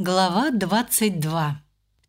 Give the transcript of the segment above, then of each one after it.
Глава 22.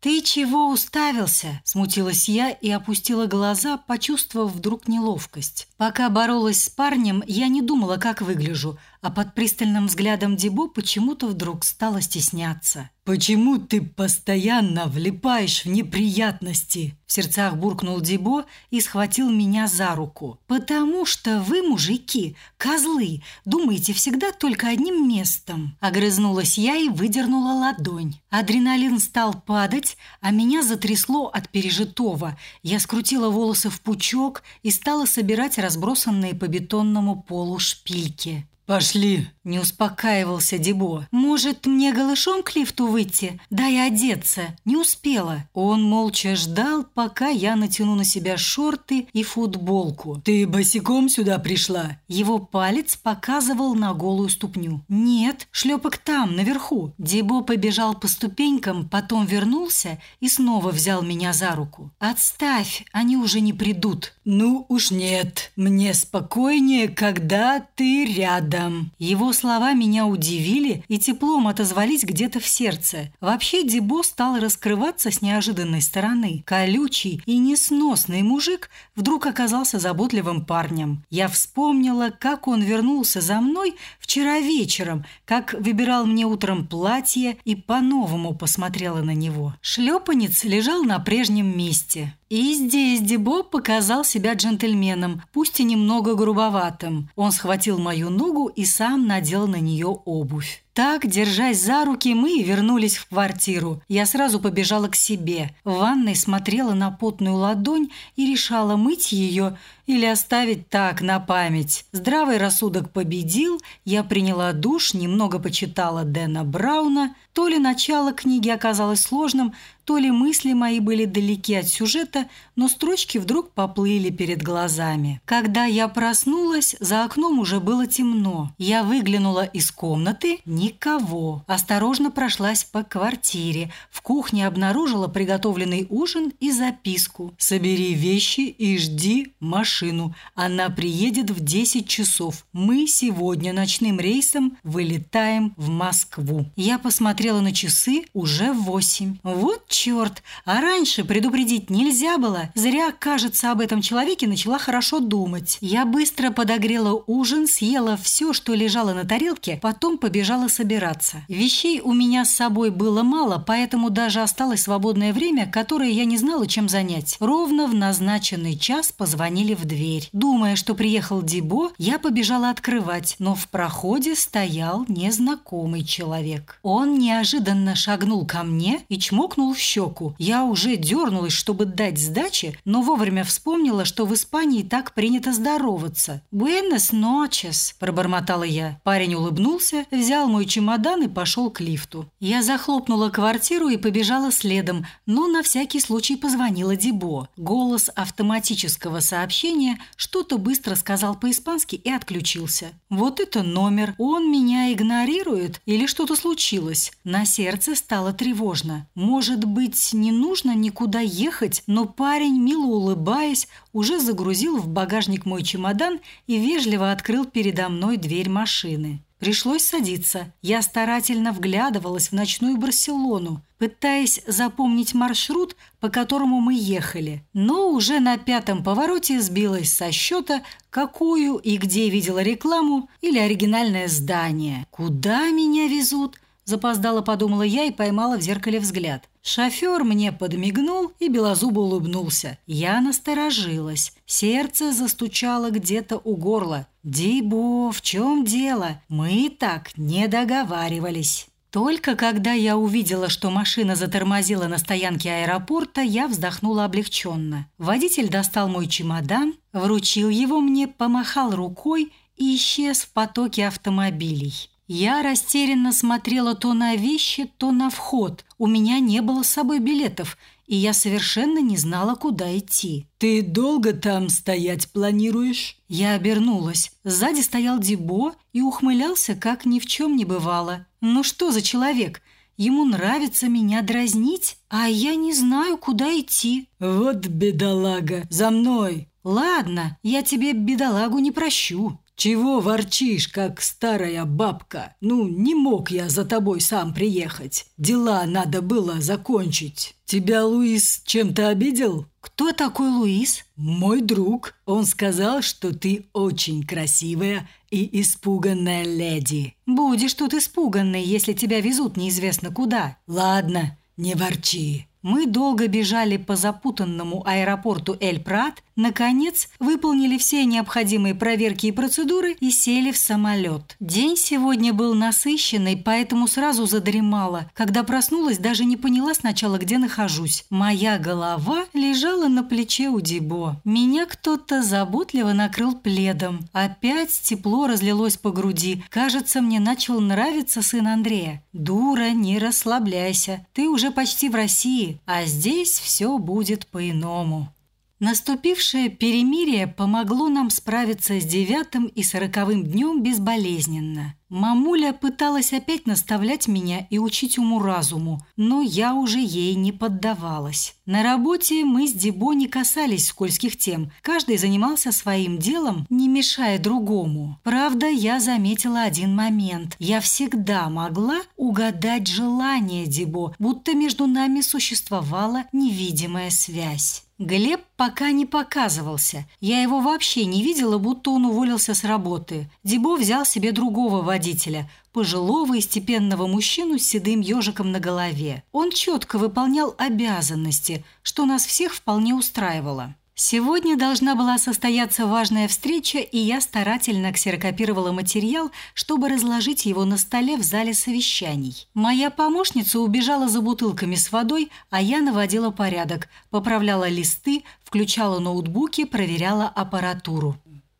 «Ты чего уставился?» – смутилась я и опустила глаза, почувствовав вдруг неловкость. Пока боролась с парнем, я не думала, как выгляжу, а под пристальным взглядом Дебо почему-то вдруг стала стесняться. «Почему ты постоянно влипаешь в неприятности?» В сердцах буркнул Дебо и схватил меня за руку. «Потому что вы, мужики, козлы, думаете всегда только одним местом». Огрызнулась я и выдернула ладонь. Адреналин стал падать, а меня затрясло от пережитого. Я скрутила волосы в пучок и стала собирать разбросанные по бетонному полу шпильки. «Пошли!» – не успокаивался Дебо. «Может, мне голышом к лифту выйти? Дай одеться!» Не успела. Он молча ждал, пока я натяну на себя шорты и футболку. «Ты босиком сюда пришла?» Его палец показывал на голую ступню. «Нет, шлепок там, наверху». Дебо побежал по ступенькам, потом вернулся и снова взял меня за руку. «Отставь, они уже не придут». «Ну уж нет, мне спокойнее, когда ты рядом» рядом. Его слова меня удивили и теплом отозвались где-то в сердце. Вообще Дебо стал раскрываться с неожиданной стороны. Колючий и несносный мужик вдруг оказался заботливым парнем. Я вспомнила, как он вернулся за мной вчера вечером, как выбирал мне утром платье и по-новому посмотрела на него. Шлепанец лежал на прежнем месте. И здесь Дебо показал себя джентльменом, пусть и немного грубоватым. Он схватил мою ногу и сам надел на нее обувь. Так, держась за руки, мы вернулись в квартиру. Я сразу побежала к себе. В ванной смотрела на потную ладонь и решала мыть ее или оставить так, на память. Здравый рассудок победил, я приняла душ, немного почитала Дэна Брауна. То ли начало книги оказалось сложным, то ли мысли мои были далеки от сюжета, но строчки вдруг поплыли перед глазами. Когда я проснулась, за окном уже было темно. Я выглянула из комнаты – никого. Осторожно прошлась по квартире. В кухне обнаружила приготовленный ужин и записку. «Собери вещи и жди машину. Она приедет в 10 часов. Мы сегодня ночным рейсом вылетаем в Москву». Я посмотрела на часы уже в 8. Вот черт, а раньше предупредить нельзя было. Зря, кажется, об этом человеке начала хорошо думать. Я быстро подогрела ужин, съела все, что лежало на тарелке, потом побежала собираться. Вещей у меня с собой было мало, поэтому даже осталось свободное время, которое я не знала, чем занять. Ровно в назначенный час позвонили в дверь. Думая, что приехал Дибо, я побежала открывать, но в проходе стоял незнакомый человек. Он неожиданно шагнул ко мне и чмокнул в щеку. Я уже дернулась, чтобы дать сдачи, но вовремя вспомнила, что в Испании так принято здороваться. «Буэнос ночес», – пробормотала я. Парень улыбнулся, взял мой чемодан и пошел к лифту. Я захлопнула квартиру и побежала следом, но на всякий случай позвонила Дебо. Голос автоматического сообщения что-то быстро сказал по-испански и отключился. Вот это номер. Он меня игнорирует или что-то случилось? На сердце стало тревожно. Может быть, не нужно никуда ехать, но парень, мило улыбаясь, уже загрузил в багажник мой чемодан и вежливо открыл передо мной дверь машины. Пришлось садиться. Я старательно вглядывалась в ночную Барселону, пытаясь запомнить маршрут, по которому мы ехали. Но уже на пятом повороте сбилась со счета, какую и где видела рекламу или оригинальное здание. Куда меня везут? Запоздала, подумала я и поймала в зеркале взгляд. Шофер мне подмигнул и белозубо улыбнулся. Я насторожилась. Сердце застучало где-то у горла. «Дибо, в чем дело? Мы так не договаривались». Только когда я увидела, что машина затормозила на стоянке аэропорта, я вздохнула облегченно. Водитель достал мой чемодан, вручил его мне, помахал рукой и исчез в потоке автомобилей. Я растерянно смотрела то на вещи, то на вход. У меня не было с собой билетов, и я совершенно не знала, куда идти. «Ты долго там стоять планируешь?» Я обернулась. Сзади стоял Дибо и ухмылялся, как ни в чем не бывало. «Ну что за человек? Ему нравится меня дразнить, а я не знаю, куда идти». «Вот бедолага! За мной!» «Ладно, я тебе бедолагу не прощу». «Чего ворчишь, как старая бабка? Ну, не мог я за тобой сам приехать. Дела надо было закончить. Тебя Луис чем-то обидел?» «Кто такой Луис?» «Мой друг. Он сказал, что ты очень красивая и испуганная леди». «Будешь тут испуганный, если тебя везут неизвестно куда». «Ладно, не ворчи. Мы долго бежали по запутанному аэропорту Эль-Прат, наконец выполнили все необходимые проверки и процедуры и сели в самолет. День сегодня был насыщенный, поэтому сразу задремала. Когда проснулась, даже не поняла сначала, где нахожусь. Моя голова лежала на плече у Дибо. Меня кто-то заботливо накрыл пледом. Опять тепло разлилось по груди. Кажется, мне начал нравиться сын Андрея. «Дура, не расслабляйся. Ты уже почти в России а здесь все будет по-иному. Наступившее перемирие помогло нам справиться с девятым и сороковым днем безболезненно. Мамуля пыталась опять наставлять меня и учить уму-разуму, но я уже ей не поддавалась. На работе мы с Дебо не касались скользких тем. Каждый занимался своим делом, не мешая другому. Правда, я заметила один момент. Я всегда могла угадать желание Дебо, будто между нами существовала невидимая связь. Глеб пока не показывался. Я его вообще не видела, будто он уволился с работы. Дебо взял себе другого водителя, пожилого и степенного мужчину с седым ежиком на голове. Он четко выполнял обязанности, что нас всех вполне устраивало. Сегодня должна была состояться важная встреча, и я старательно ксерокопировала материал, чтобы разложить его на столе в зале совещаний. Моя помощница убежала за бутылками с водой, а я наводила порядок, поправляла листы, включала ноутбуки, проверяла аппаратуру.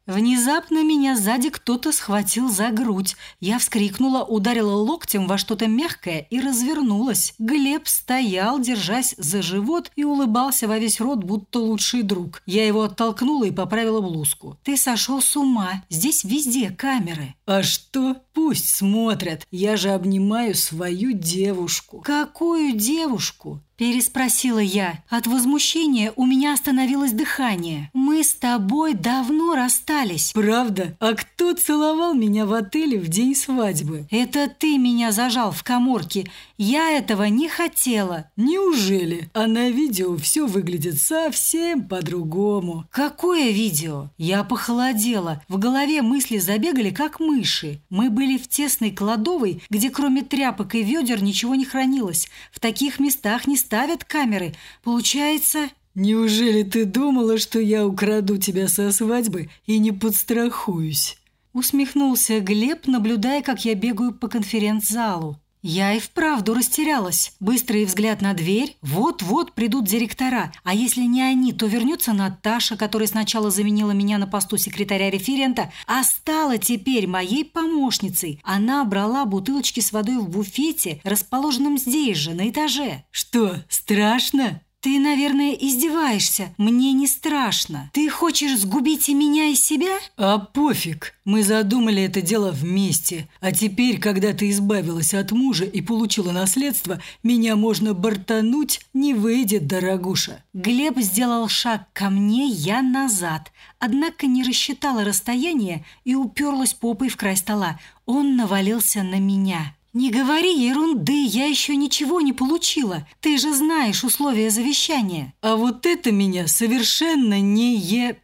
Внезапно меня сзади кто-то схватил за грудь. Я вскрикнула, ударила локтем во что-то мягкое и развернулась. Глеб стоял, держась за живот и улыбался во весь рот, будто лучший друг. Я его оттолкнула и поправила блузку. «Ты сошел с ума. Здесь везде камеры». «А что? Пусть смотрят. Я же обнимаю свою девушку». «Какую девушку?» Переспросила я. От возмущения у меня остановилось дыхание. Мы с тобой давно расстались. Правда? А кто целовал меня в отеле в день свадьбы? Это ты меня зажал в каморке. Я этого не хотела. Неужели? А на видео все выглядит совсем по-другому. Какое видео? Я похолодела. В голове мысли забегали, как мыши. Мы были в тесной кладовой, где кроме тряпок и ведер ничего не хранилось. В таких местах не ставят камеры. Получается... Неужели ты думала, что я украду тебя со свадьбы и не подстрахуюсь? Усмехнулся Глеб, наблюдая, как я бегаю по конференц-залу. Я и вправду растерялась. Быстрый взгляд на дверь. Вот-вот придут директора. А если не они, то вернется Наташа, которая сначала заменила меня на посту секретаря-референта, а стала теперь моей помощницей. Она брала бутылочки с водой в буфете, расположенном здесь же, на этаже. «Что, страшно?» «Ты, наверное, издеваешься. Мне не страшно. Ты хочешь сгубить и меня, и себя?» «А пофиг. Мы задумали это дело вместе. А теперь, когда ты избавилась от мужа и получила наследство, меня можно бортануть, не выйдет, дорогуша». Глеб сделал шаг ко мне, я назад. Однако не рассчитала расстояние и уперлась попой в край стола. Он навалился на меня. «Не говори ерунды, я еще ничего не получила. Ты же знаешь условия завещания». «А вот это меня совершенно не ет.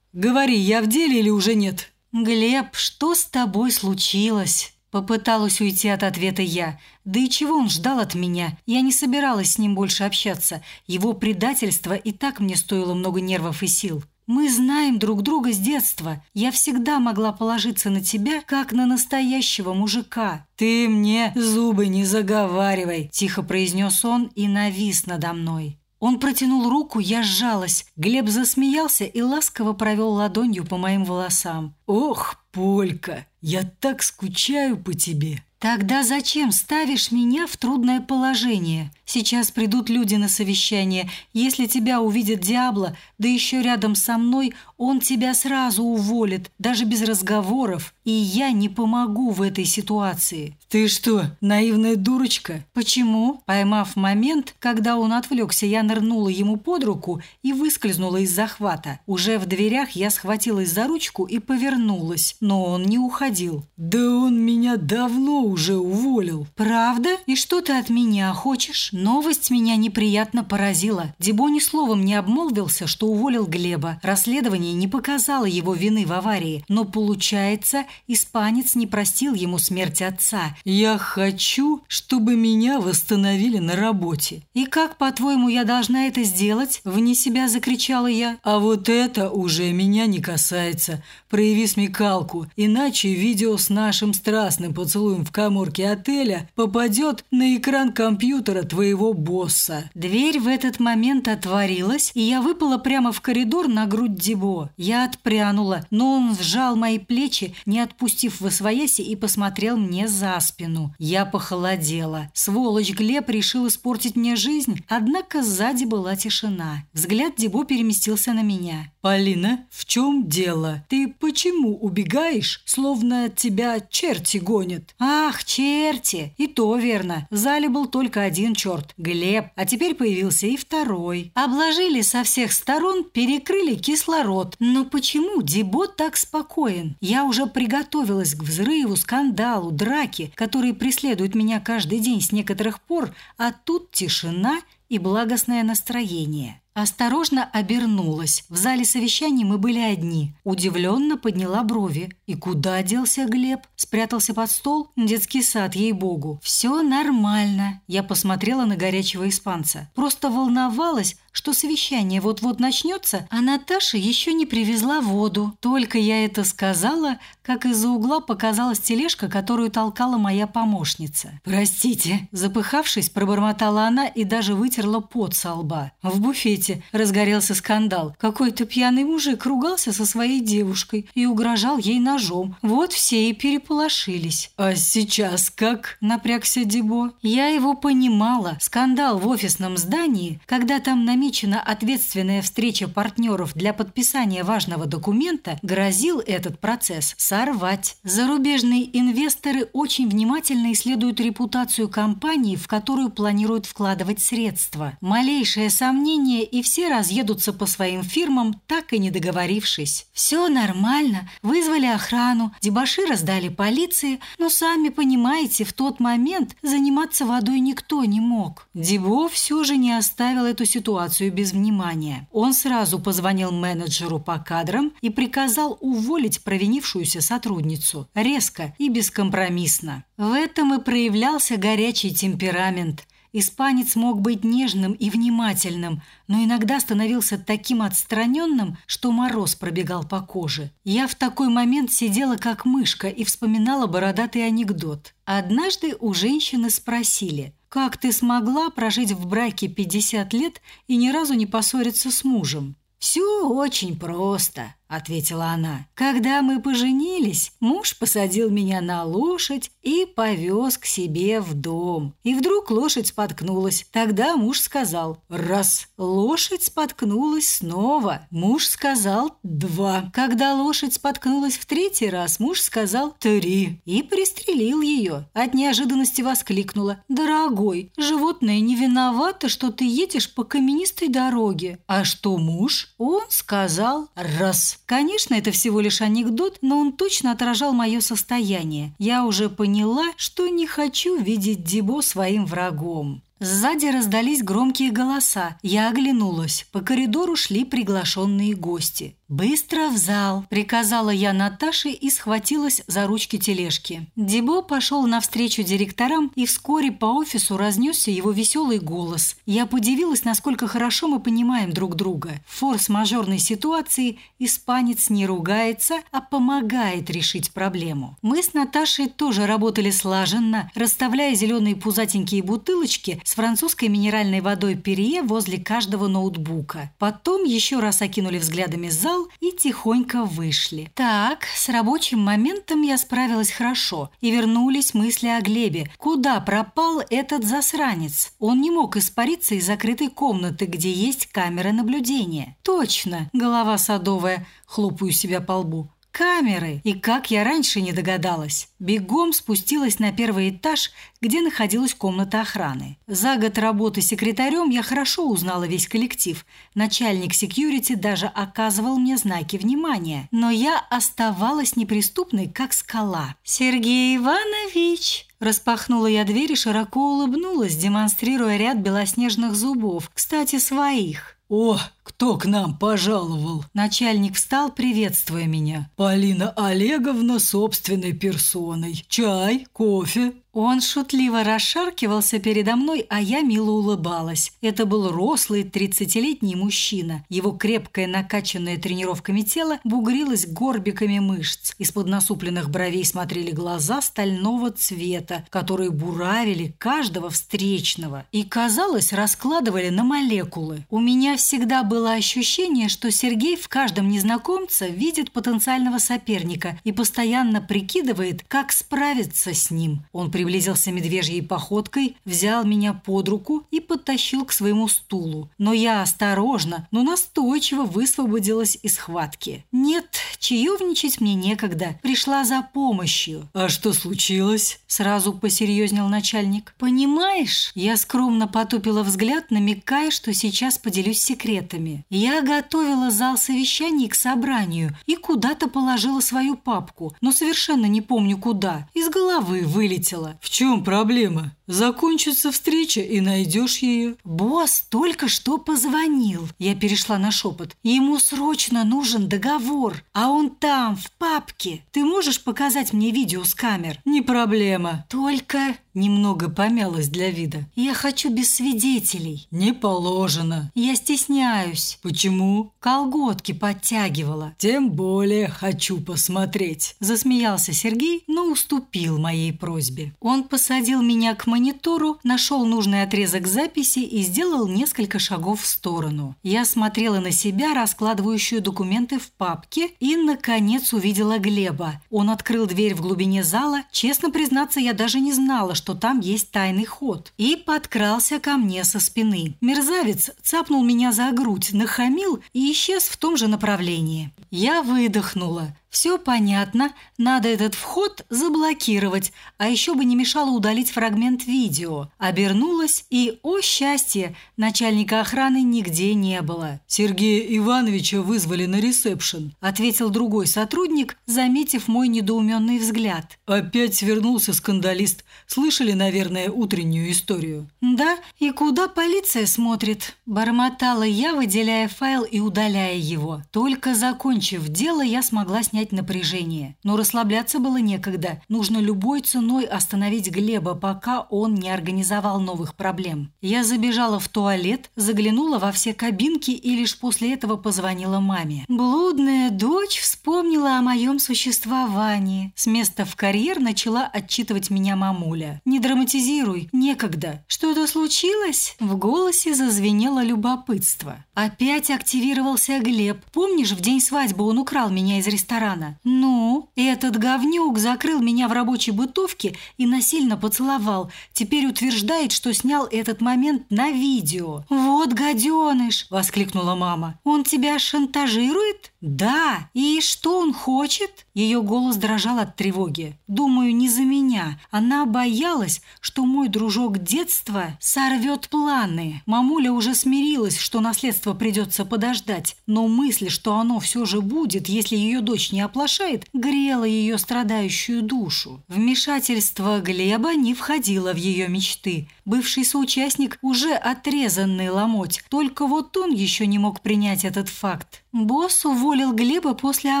Говори, я в деле или уже нет?» «Глеб, что с тобой случилось?» Попыталась уйти от ответа я. Да и чего он ждал от меня? Я не собиралась с ним больше общаться. Его предательство и так мне стоило много нервов и сил. Мы знаем друг друга с детства. Я всегда могла положиться на тебя, как на настоящего мужика. Ты мне зубы не заговаривай, тихо произнес он и навис надо мной. Он протянул руку, я сжалась. Глеб засмеялся и ласково провел ладонью по моим волосам. «Ох, Полька, я так скучаю по тебе!» «Тогда зачем ставишь меня в трудное положение? Сейчас придут люди на совещание. Если тебя увидит Диабло, да еще рядом со мной, Он тебя сразу уволит, даже без разговоров, и я не помогу в этой ситуации». «Ты что, наивная дурочка?» «Почему?» Поймав момент, когда он отвлекся, я нырнула ему под руку и выскользнула из захвата. Уже в дверях я схватилась за ручку и повернулась, но он не уходил. «Да он меня давно уже уволил». «Правда? И что ты от меня хочешь?» Новость меня неприятно поразила. Дебо ни словом не обмолвился, что уволил Глеба. Расследование не показало его вины в аварии, но, получается, испанец не простил ему смерти отца. «Я хочу, чтобы меня восстановили на работе». «И как, по-твоему, я должна это сделать?» – вне себя закричала я. «А вот это уже меня не касается. Прояви смекалку, иначе видео с нашим страстным поцелуем в каморке отеля попадет на экран компьютера твоего босса». Дверь в этот момент отворилась, и я выпала прямо в коридор на грудь Дебо. Я отпрянула, но он сжал мои плечи, не отпустив в освояси, и посмотрел мне за спину. Я похолодела. Сволочь Глеб решил испортить мне жизнь, однако сзади была тишина. Взгляд Дебо переместился на меня. «Полина, в чем дело? Ты почему убегаешь, словно тебя черти гонят?» «Ах, черти! И то верно. В зале был только один черт – Глеб, а теперь появился и второй. Обложили со всех сторон, перекрыли кислород. Но почему Дебо так спокоен? Я уже приготовилась к взрыву, скандалу, драке, которые преследуют меня каждый день с некоторых пор, а тут тишина и благостное настроение. Осторожно обернулась. В зале совещаний мы были одни. Удивленно подняла брови. И куда делся Глеб? Спрятался под стол? Детский сад, ей-богу. Все нормально. Я посмотрела на горячего испанца. Просто волновалась, что совещание вот-вот начнется, а Наташа еще не привезла воду. Только я это сказала, как из-за угла показалась тележка, которую толкала моя помощница. «Простите», – запыхавшись, пробормотала она и даже вытерла пот со лба. В буфете разгорелся скандал. Какой-то пьяный мужик ругался со своей девушкой и угрожал ей ножом. Вот все и переполошились. «А сейчас как?» – напрягся Дебо. Я его понимала. Скандал в офисном здании, когда там на намечена ответственная встреча партнеров для подписания важного документа, грозил этот процесс сорвать. Зарубежные инвесторы очень внимательно исследуют репутацию компании, в которую планируют вкладывать средства. Малейшее сомнение, и все разъедутся по своим фирмам, так и не договорившись. Все нормально, вызвали охрану, дебаши раздали полиции, но сами понимаете, в тот момент заниматься водой никто не мог. Дебо все же не оставил эту ситуацию ситуацию без внимания. Он сразу позвонил менеджеру по кадрам и приказал уволить провинившуюся сотрудницу. Резко и бескомпромиссно. В этом и проявлялся горячий темперамент. Испанец мог быть нежным и внимательным, но иногда становился таким отстраненным, что мороз пробегал по коже. Я в такой момент сидела как мышка и вспоминала бородатый анекдот. Однажды у женщины спросили – как ты смогла прожить в браке 50 лет и ни разу не поссориться с мужем? Все очень просто ответила она. Когда мы поженились, муж посадил меня на лошадь и повез к себе в дом. И вдруг лошадь споткнулась. Тогда муж сказал «раз». Лошадь споткнулась снова. Муж сказал «два». Когда лошадь споткнулась в третий раз, муж сказал «три». И пристрелил ее. От неожиданности воскликнула «Дорогой, животное не виновато, что ты едешь по каменистой дороге». А что муж? Он сказал «раз». Конечно, это всего лишь анекдот, но он точно отражал мое состояние. Я уже поняла, что не хочу видеть Дибо своим врагом. Сзади раздались громкие голоса. Я оглянулась. По коридору шли приглашенные гости. «Быстро в зал!» – приказала я Наташе и схватилась за ручки тележки. Дебо пошел навстречу директорам, и вскоре по офису разнесся его веселый голос. Я подивилась, насколько хорошо мы понимаем друг друга. В форс-мажорной ситуации испанец не ругается, а помогает решить проблему. Мы с Наташей тоже работали слаженно, расставляя зеленые пузатенькие бутылочки с французской минеральной водой Перье возле каждого ноутбука. Потом еще раз окинули взглядами зал зал и тихонько вышли. Так, с рабочим моментом я справилась хорошо, и вернулись мысли о Глебе. Куда пропал этот засранец? Он не мог испариться из закрытой комнаты, где есть камеры наблюдения. Точно, голова садовая, хлопаю себя по лбу. Камеры! И как я раньше не догадалась. Бегом спустилась на первый этаж, где находилась комната охраны. За год работы секретарем я хорошо узнала весь коллектив. Начальник секьюрити даже оказывал мне знаки внимания. Но я оставалась неприступной, как скала. «Сергей Иванович!» Распахнула я дверь и широко улыбнулась, демонстрируя ряд белоснежных зубов, кстати, своих. «О, кто к нам пожаловал?» Начальник встал, приветствуя меня. «Полина Олеговна собственной персоной. Чай, кофе?» Он шутливо расшаркивался передо мной, а я мило улыбалась. Это был рослый тридцатилетний мужчина. Его крепкое, накачанное тренировками тело бугрилось горбиками мышц. Из-под насупленных бровей смотрели глаза стального цвета, которые буравили каждого встречного. И, казалось, раскладывали на молекулы. У меня всегда было ощущение, что Сергей в каждом незнакомце видит потенциального соперника и постоянно прикидывает, как справиться с ним. Он приблизился медвежьей походкой, взял меня под руку и подтащил к своему стулу. Но я осторожно, но настойчиво высвободилась из схватки. Нет, чаевничать мне некогда. Пришла за помощью. «А что случилось?» Сразу посерьезнел начальник. «Понимаешь?» Я скромно потупила взгляд, намекая, что сейчас поделюсь секретами. Я готовила зал совещаний к собранию и куда-то положила свою папку, но совершенно не помню куда. Из головы вылетела. В чем проблема? Закончится встреча и найдешь ее. Босс только что позвонил. Я перешла на шепот. Ему срочно нужен договор, а он там, в папке. Ты можешь показать мне видео с камер? Не проблема. Только немного помялась для вида. Я хочу без свидетелей. Не положено. Я стесняюсь. Почему? Колготки подтягивала. Тем более хочу посмотреть. Засмеялся Сергей, но уступил моей просьбе. Он посадил меня к монитору, нашел нужный отрезок записи и сделал несколько шагов в сторону. Я смотрела на себя, раскладывающую документы в папке, и, наконец, увидела Глеба. Он открыл дверь в глубине зала. Честно признаться, я даже не знала, что там есть тайный ход. И подкрался ко мне со спины. Мерзавец цапнул меня за грудь, нахамил и исчез в том же направлении. Я выдохнула. Все понятно, надо этот вход заблокировать, а еще бы не мешало удалить фрагмент видео. Обернулась, и, о счастье, начальника охраны нигде не было. «Сергея Ивановича вызвали на ресепшн», – ответил другой сотрудник, заметив мой недоуменный взгляд. «Опять вернулся скандалист. Слышали, наверное, утреннюю историю?» «Да, и куда полиция смотрит?» – бормотала я, выделяя файл и удаляя его. Только закончив дело, я смогла снять снять напряжение. Но расслабляться было некогда. Нужно любой ценой остановить Глеба, пока он не организовал новых проблем. Я забежала в туалет, заглянула во все кабинки и лишь после этого позвонила маме. Блудная дочь вспомнила о моем существовании. С места в карьер начала отчитывать меня мамуля. «Не драматизируй, некогда. Что-то случилось?» В голосе зазвенело любопытство. Опять активировался Глеб. Помнишь, в день свадьбы он украл меня из ресторана? Ресторана. «Ну, этот говнюк закрыл меня в рабочей бытовке и насильно поцеловал. Теперь утверждает, что снял этот момент на видео». «Вот гаденыш!» – воскликнула мама. «Он тебя шантажирует?» «Да. И что он хочет?» Ее голос дрожал от тревоги. «Думаю, не за меня. Она боялась, что мой дружок детства сорвет планы. Мамуля уже смирилась, что наследство придется подождать. Но мысль, что оно все же будет, если ее дочь не оплошает, грела ее страдающую душу. Вмешательство Глеба не входило в ее мечты. Бывший соучастник уже отрезанный ломоть. Только вот он еще не мог принять этот факт. Босс уволил Глеба после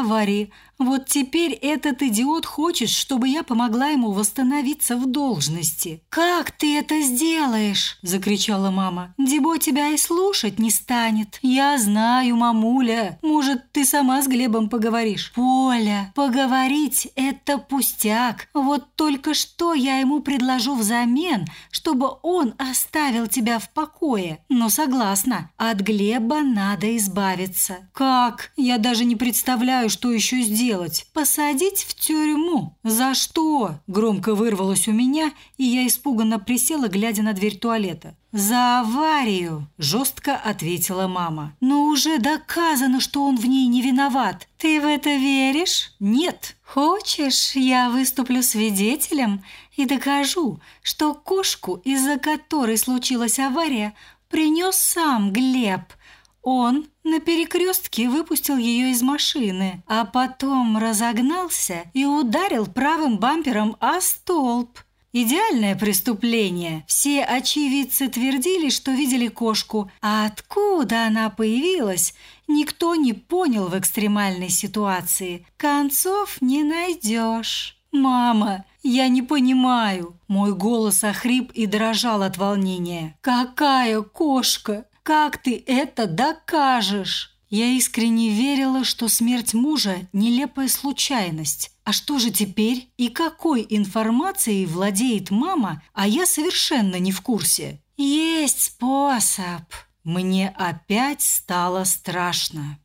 аварии, Вот теперь этот идиот хочет, чтобы я помогла ему восстановиться в должности. «Как ты это сделаешь?» – закричала мама. «Дебо тебя и слушать не станет». «Я знаю, мамуля. Может, ты сама с Глебом поговоришь?» «Поля, поговорить – это пустяк. Вот только что я ему предложу взамен, чтобы он оставил тебя в покое. Но согласна, от Глеба надо избавиться». «Как? Я даже не представляю, что еще сделать. Посадить в тюрьму? За что?» Громко вырвалось у меня, и я испуганно присела, глядя на дверь туалета. «За аварию!» – жестко ответила мама. «Но уже доказано, что он в ней не виноват. Ты в это веришь?» «Нет». «Хочешь, я выступлю свидетелем и докажу, что кошку, из-за которой случилась авария, принес сам Глеб. Он на перекрестке выпустил ее из машины, а потом разогнался и ударил правым бампером о столб». Идеальное преступление. Все очевидцы твердили, что видели кошку, а откуда она появилась, никто не понял в экстремальной ситуации. Концов не найдешь. «Мама, я не понимаю!» Мой голос охрип и дрожал от волнения. «Какая кошка? Как ты это докажешь?» Я искренне верила, что смерть мужа – нелепая случайность. А что же теперь? И какой информацией владеет мама, а я совершенно не в курсе? Есть способ. Мне опять стало страшно.